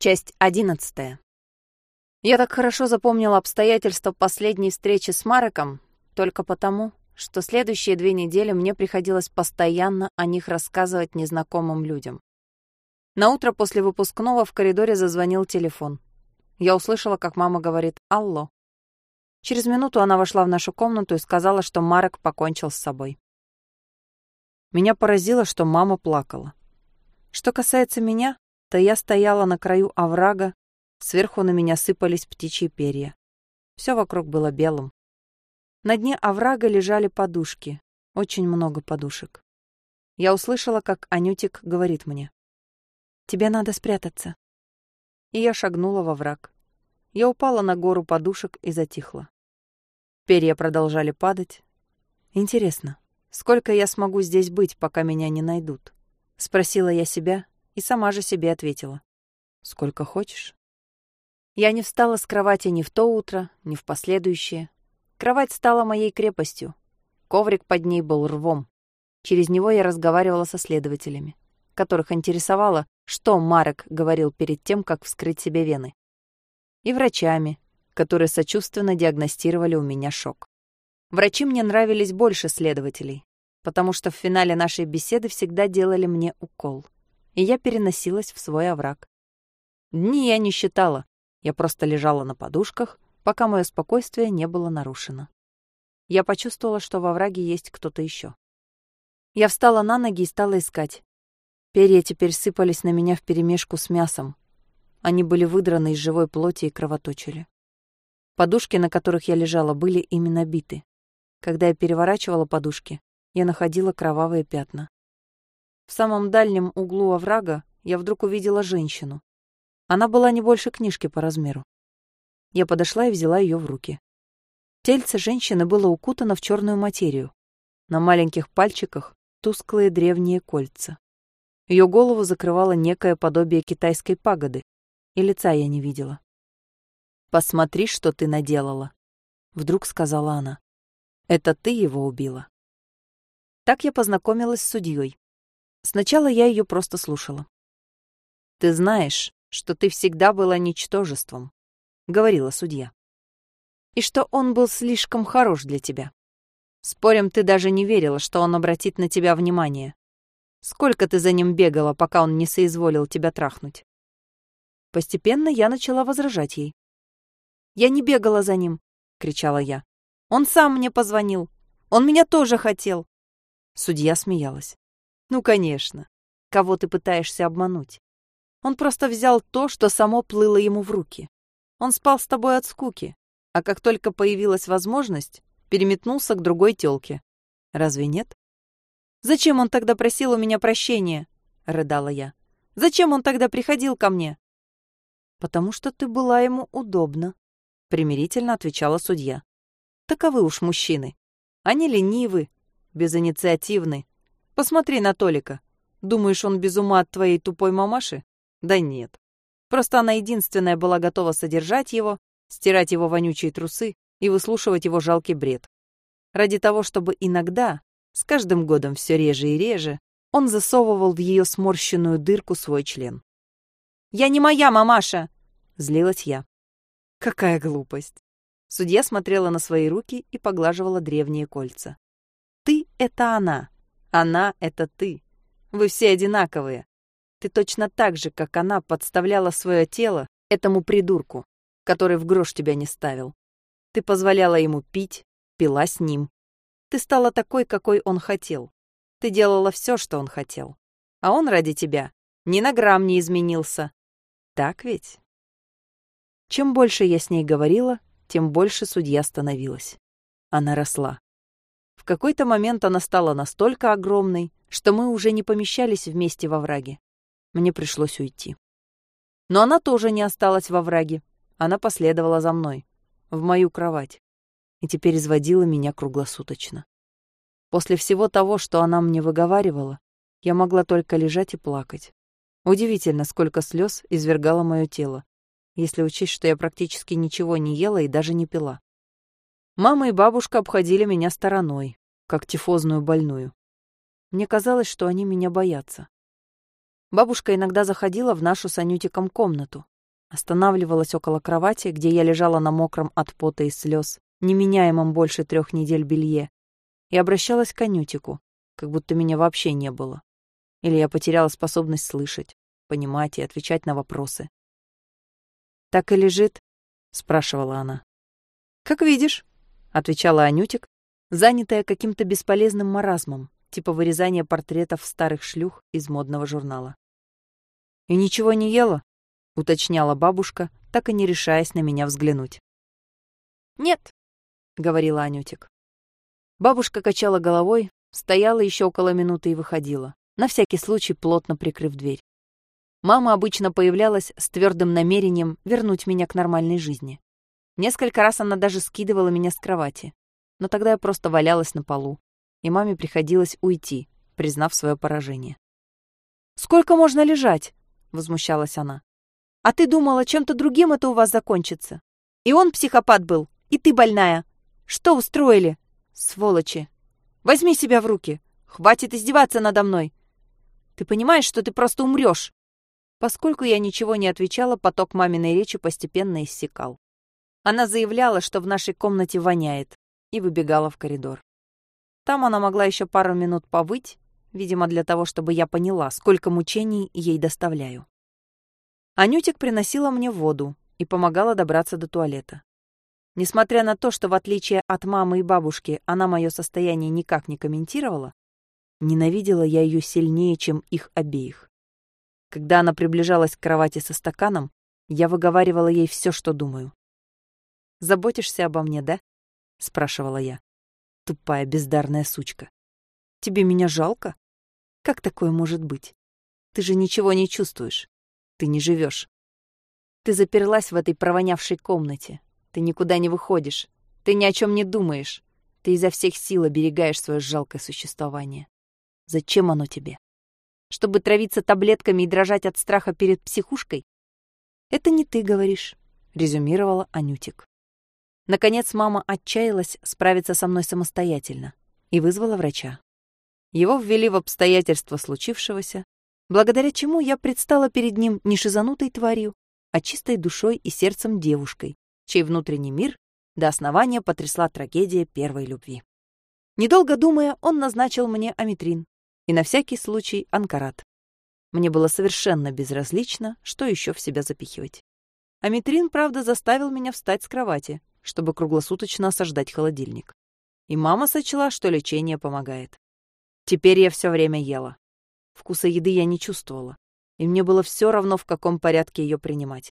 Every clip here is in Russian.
Часть одиннадцатая. Я так хорошо запомнила обстоятельства последней встречи с Мареком только потому, что следующие две недели мне приходилось постоянно о них рассказывать незнакомым людям. На утро после выпускного в коридоре зазвонил телефон. Я услышала, как мама говорит «Алло». Через минуту она вошла в нашу комнату и сказала, что Марек покончил с собой. Меня поразило, что мама плакала. Что касается меня, то я стояла на краю оврага, сверху на меня сыпались птичьи перья. Все вокруг было белым. На дне оврага лежали подушки, очень много подушек. Я услышала, как Анютик говорит мне. «Тебе надо спрятаться». И я шагнула во враг. Я упала на гору подушек и затихла. Перья продолжали падать. Интересно, сколько я смогу здесь быть, пока меня не найдут? Спросила я себя и сама же себе ответила. Сколько хочешь. Я не встала с кровати ни в то утро, ни в последующее. Кровать стала моей крепостью. Коврик под ней был рвом. Через него я разговаривала со следователями, которых интересовало, что Марек говорил перед тем, как вскрыть себе вены. И врачами, которые сочувственно диагностировали у меня шок. Врачи мне нравились больше следователей, потому что в финале нашей беседы всегда делали мне укол и я переносилась в свой овраг. Дни я не считала, я просто лежала на подушках, пока мое спокойствие не было нарушено. Я почувствовала, что во враге есть кто-то еще. Я встала на ноги и стала искать. Перья теперь сыпались на меня вперемешку с мясом. Они были выдраны из живой плоти и кровоточили. Подушки, на которых я лежала, были именно биты. Когда я переворачивала подушки, я находила кровавые пятна. В самом дальнем углу оврага я вдруг увидела женщину. Она была не больше книжки по размеру. Я подошла и взяла ее в руки. Тельце женщины было укутано в черную материю. На маленьких пальчиках тусклые древние кольца. Ее голову закрывало некое подобие китайской пагоды, и лица я не видела. «Посмотри, что ты наделала», — вдруг сказала она. «Это ты его убила». Так я познакомилась с судьей. Сначала я ее просто слушала. «Ты знаешь, что ты всегда была ничтожеством», — говорила судья. «И что он был слишком хорош для тебя. Спорим, ты даже не верила, что он обратит на тебя внимание. Сколько ты за ним бегала, пока он не соизволил тебя трахнуть?» Постепенно я начала возражать ей. «Я не бегала за ним», — кричала я. «Он сам мне позвонил. Он меня тоже хотел». Судья смеялась. Ну, конечно. Кого ты пытаешься обмануть? Он просто взял то, что само плыло ему в руки. Он спал с тобой от скуки, а как только появилась возможность, переметнулся к другой тёлке. Разве нет? Зачем он тогда просил у меня прощения? рыдала я. Зачем он тогда приходил ко мне? Потому что ты была ему удобна, примирительно отвечала судья. Таковы уж мужчины. Они ленивы, безинициативны, Посмотри на Толика. Думаешь, он без ума от твоей тупой мамаши? Да нет. Просто она единственная была готова содержать его, стирать его вонючие трусы и выслушивать его жалкий бред. Ради того, чтобы иногда, с каждым годом все реже и реже, он засовывал в ее сморщенную дырку свой член. «Я не моя мамаша!» — злилась я. Какая глупость. Судья смотрела на свои руки и поглаживала древние кольца. «Ты — это она. Она — это ты. Вы все одинаковые. Ты точно так же, как она, подставляла свое тело этому придурку, который в грош тебя не ставил. Ты позволяла ему пить, пила с ним. Ты стала такой, какой он хотел. Ты делала все, что он хотел. А он ради тебя ни на грамм не изменился. Так ведь? Чем больше я с ней говорила, тем больше судья становилась. Она росла какой-то момент она стала настолько огромной, что мы уже не помещались вместе во враге. Мне пришлось уйти. Но она тоже не осталась во враге. Она последовала за мной, в мою кровать, и теперь изводила меня круглосуточно. После всего того, что она мне выговаривала, я могла только лежать и плакать. Удивительно, сколько слез извергало мое тело, если учесть, что я практически ничего не ела и даже не пила. Мама и бабушка обходили меня стороной, как тифозную больную. Мне казалось, что они меня боятся. Бабушка иногда заходила в нашу с Анютиком комнату, останавливалась около кровати, где я лежала на мокром от пота и слез, неменяемом больше трех недель белье, и обращалась к Анютику, как будто меня вообще не было. Или я потеряла способность слышать, понимать и отвечать на вопросы. «Так и лежит?» — спрашивала она. «Как видишь», — отвечала Анютик, занятая каким-то бесполезным маразмом, типа вырезания портретов старых шлюх из модного журнала. «И ничего не ела?» — уточняла бабушка, так и не решаясь на меня взглянуть. «Нет», — говорила Анютик. Бабушка качала головой, стояла еще около минуты и выходила, на всякий случай плотно прикрыв дверь. Мама обычно появлялась с твердым намерением вернуть меня к нормальной жизни. Несколько раз она даже скидывала меня с кровати, но тогда я просто валялась на полу, и маме приходилось уйти, признав свое поражение. «Сколько можно лежать?» — возмущалась она. «А ты думала, чем-то другим это у вас закончится? И он психопат был, и ты больная. Что устроили? Сволочи! Возьми себя в руки! Хватит издеваться надо мной! Ты понимаешь, что ты просто умрешь?» Поскольку я ничего не отвечала, поток маминой речи постепенно иссякал. Она заявляла, что в нашей комнате воняет, и выбегала в коридор. Там она могла еще пару минут повыть, видимо, для того, чтобы я поняла, сколько мучений ей доставляю. Анютик приносила мне воду и помогала добраться до туалета. Несмотря на то, что в отличие от мамы и бабушки она мое состояние никак не комментировала, ненавидела я ее сильнее, чем их обеих. Когда она приближалась к кровати со стаканом, я выговаривала ей все, что думаю. «Заботишься обо мне, да?» — спрашивала я. «Тупая бездарная сучка. Тебе меня жалко? Как такое может быть? Ты же ничего не чувствуешь. Ты не живешь. Ты заперлась в этой провонявшей комнате. Ты никуда не выходишь. Ты ни о чем не думаешь. Ты изо всех сил оберегаешь свое жалкое существование. Зачем оно тебе? чтобы травиться таблетками и дрожать от страха перед психушкой? Это не ты говоришь, резюмировала Анютик. Наконец мама отчаялась справиться со мной самостоятельно и вызвала врача. Его ввели в обстоятельства случившегося, благодаря чему я предстала перед ним не шизанутой тварью, а чистой душой и сердцем девушкой, чей внутренний мир до основания потрясла трагедия первой любви. Недолго думая, он назначил мне аметрин, и на всякий случай анкарат. Мне было совершенно безразлично, что еще в себя запихивать. Аметрин, правда, заставил меня встать с кровати, чтобы круглосуточно осаждать холодильник. И мама сочла, что лечение помогает. Теперь я все время ела. Вкуса еды я не чувствовала, и мне было все равно, в каком порядке ее принимать.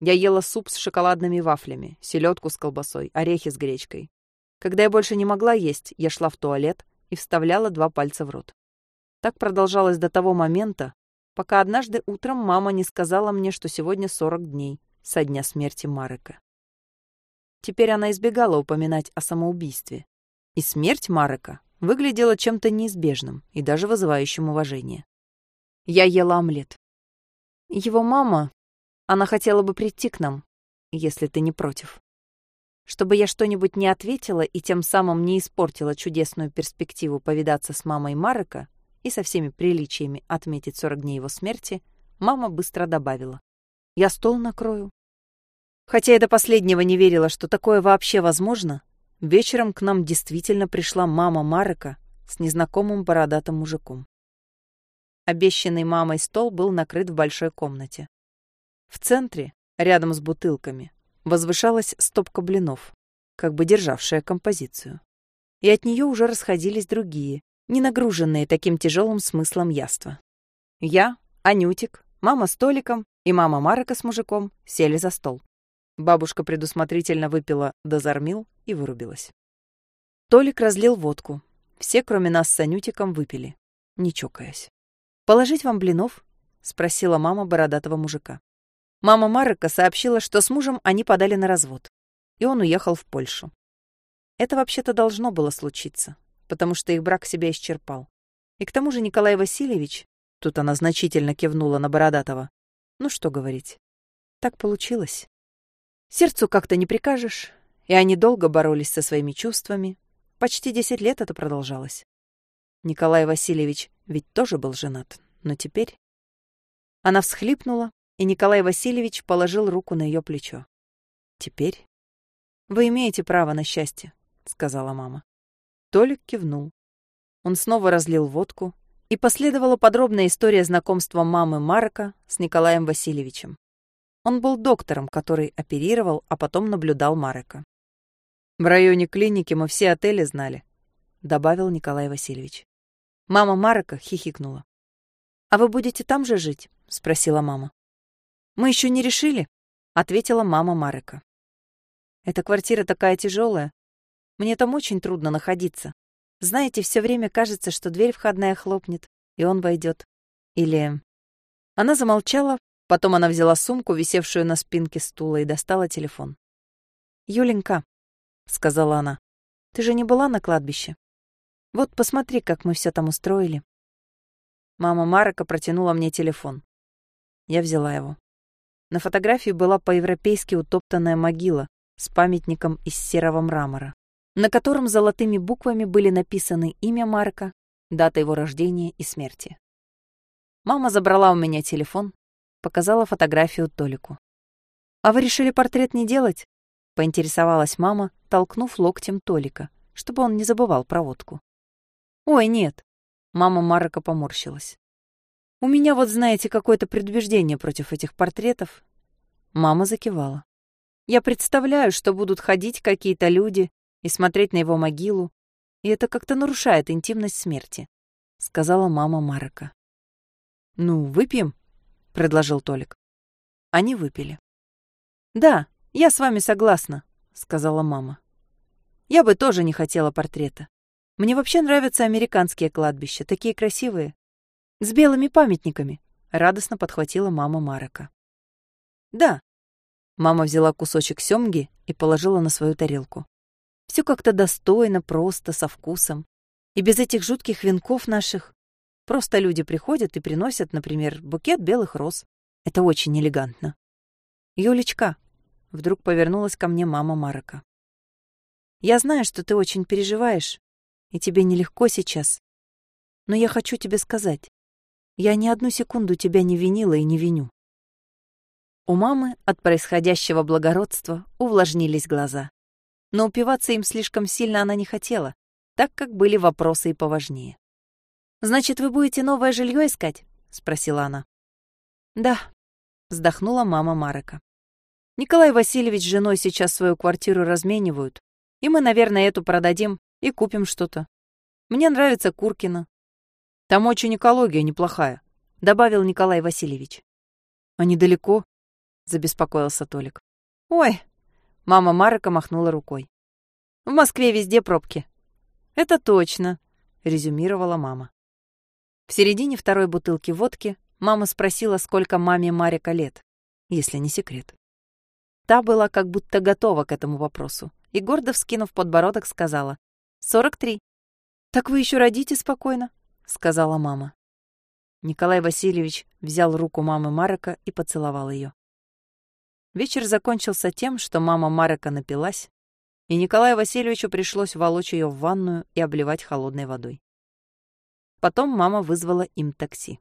Я ела суп с шоколадными вафлями, селедку с колбасой, орехи с гречкой. Когда я больше не могла есть, я шла в туалет и вставляла два пальца в рот. Так продолжалось до того момента, пока однажды утром мама не сказала мне, что сегодня 40 дней со дня смерти Марека. Теперь она избегала упоминать о самоубийстве. И смерть Марека выглядела чем-то неизбежным и даже вызывающим уважение. Я ела омлет. Его мама, она хотела бы прийти к нам, если ты не против. Чтобы я что-нибудь не ответила и тем самым не испортила чудесную перспективу повидаться с мамой Марека, и со всеми приличиями отметить 40 дней его смерти, мама быстро добавила. «Я стол накрою». Хотя я до последнего не верила, что такое вообще возможно, вечером к нам действительно пришла мама Марека с незнакомым бородатым мужиком. Обещанный мамой стол был накрыт в большой комнате. В центре, рядом с бутылками, возвышалась стопка блинов, как бы державшая композицию. И от нее уже расходились другие, не нагруженные таким тяжелым смыслом яства. Я, Анютик, мама с Толиком и мама Марека с мужиком сели за стол. Бабушка предусмотрительно выпила дозармил и вырубилась. Толик разлил водку. Все, кроме нас с Анютиком, выпили, не чокаясь. «Положить вам блинов?» — спросила мама бородатого мужика. Мама Марека сообщила, что с мужем они подали на развод, и он уехал в Польшу. Это вообще-то должно было случиться потому что их брак себя исчерпал. И к тому же Николай Васильевич, тут она значительно кивнула на Бородатого, ну что говорить, так получилось. Сердцу как-то не прикажешь, и они долго боролись со своими чувствами. Почти десять лет это продолжалось. Николай Васильевич ведь тоже был женат, но теперь... Она всхлипнула, и Николай Васильевич положил руку на ее плечо. «Теперь вы имеете право на счастье», — сказала мама. Толик кивнул. Он снова разлил водку, и последовала подробная история знакомства мамы Марка с Николаем Васильевичем. Он был доктором, который оперировал, а потом наблюдал Марека. «В районе клиники мы все отели знали», — добавил Николай Васильевич. Мама Марека хихикнула. «А вы будете там же жить?» — спросила мама. «Мы еще не решили», — ответила мама Марека. «Эта квартира такая тяжелая. Мне там очень трудно находиться. Знаете, все время кажется, что дверь входная хлопнет, и он войдет. Или...» Она замолчала, потом она взяла сумку, висевшую на спинке стула, и достала телефон. «Юленька», — сказала она, — «ты же не была на кладбище? Вот посмотри, как мы все там устроили». Мама Марека протянула мне телефон. Я взяла его. На фотографии была по-европейски утоптанная могила с памятником из серого мрамора, на котором золотыми буквами были написаны имя Марка, дата его рождения и смерти. Мама забрала у меня телефон, показала фотографию Толику. «А вы решили портрет не делать?» — поинтересовалась мама, толкнув локтем Толика, чтобы он не забывал про водку. «Ой, нет!» — мама Марка поморщилась. «У меня вот, знаете, какое-то предубеждение против этих портретов». Мама закивала. «Я представляю, что будут ходить какие-то люди и смотреть на его могилу, и это как-то нарушает интимность смерти», — сказала мама Марка. «Ну, выпьем?» — предложил Толик. Они выпили. «Да, я с вами согласна», — сказала мама. «Я бы тоже не хотела портрета. Мне вообще нравятся американские кладбища, такие красивые. С белыми памятниками», — радостно подхватила мама Марека. «Да». Мама взяла кусочек семги и положила на свою тарелку. Все как-то достойно, просто, со вкусом. И без этих жутких венков наших. Просто люди приходят и приносят, например, букет белых роз. Это очень элегантно. Юлечка, вдруг повернулась ко мне мама Марка. Я знаю, что ты очень переживаешь, и тебе нелегко сейчас. Но я хочу тебе сказать, я ни одну секунду тебя не винила и не виню. У мамы от происходящего благородства увлажнились глаза. Но упиваться им слишком сильно она не хотела, так как были вопросы и поважнее. «Значит, вы будете новое жилье искать?» — спросила она. «Да», — вздохнула мама Марека. «Николай Васильевич с женой сейчас свою квартиру разменивают, и мы, наверное, эту продадим и купим что-то. Мне нравится Куркина. Там очень экология неплохая», — добавил Николай Васильевич. «А недалеко?» — забеспокоился Толик. «Ой!» — мама Марека махнула рукой. «В Москве везде пробки». «Это точно», — резюмировала мама. В середине второй бутылки водки мама спросила, сколько маме Марика лет, если не секрет. Та была как будто готова к этому вопросу и, гордо вскинув подбородок, сказала «Сорок три». «Так вы еще родите спокойно», — сказала мама. Николай Васильевич взял руку мамы Марека и поцеловал ее. Вечер закончился тем, что мама Марека напилась, и Николаю Васильевичу пришлось волочь ее в ванную и обливать холодной водой. Потом мама вызвала им такси.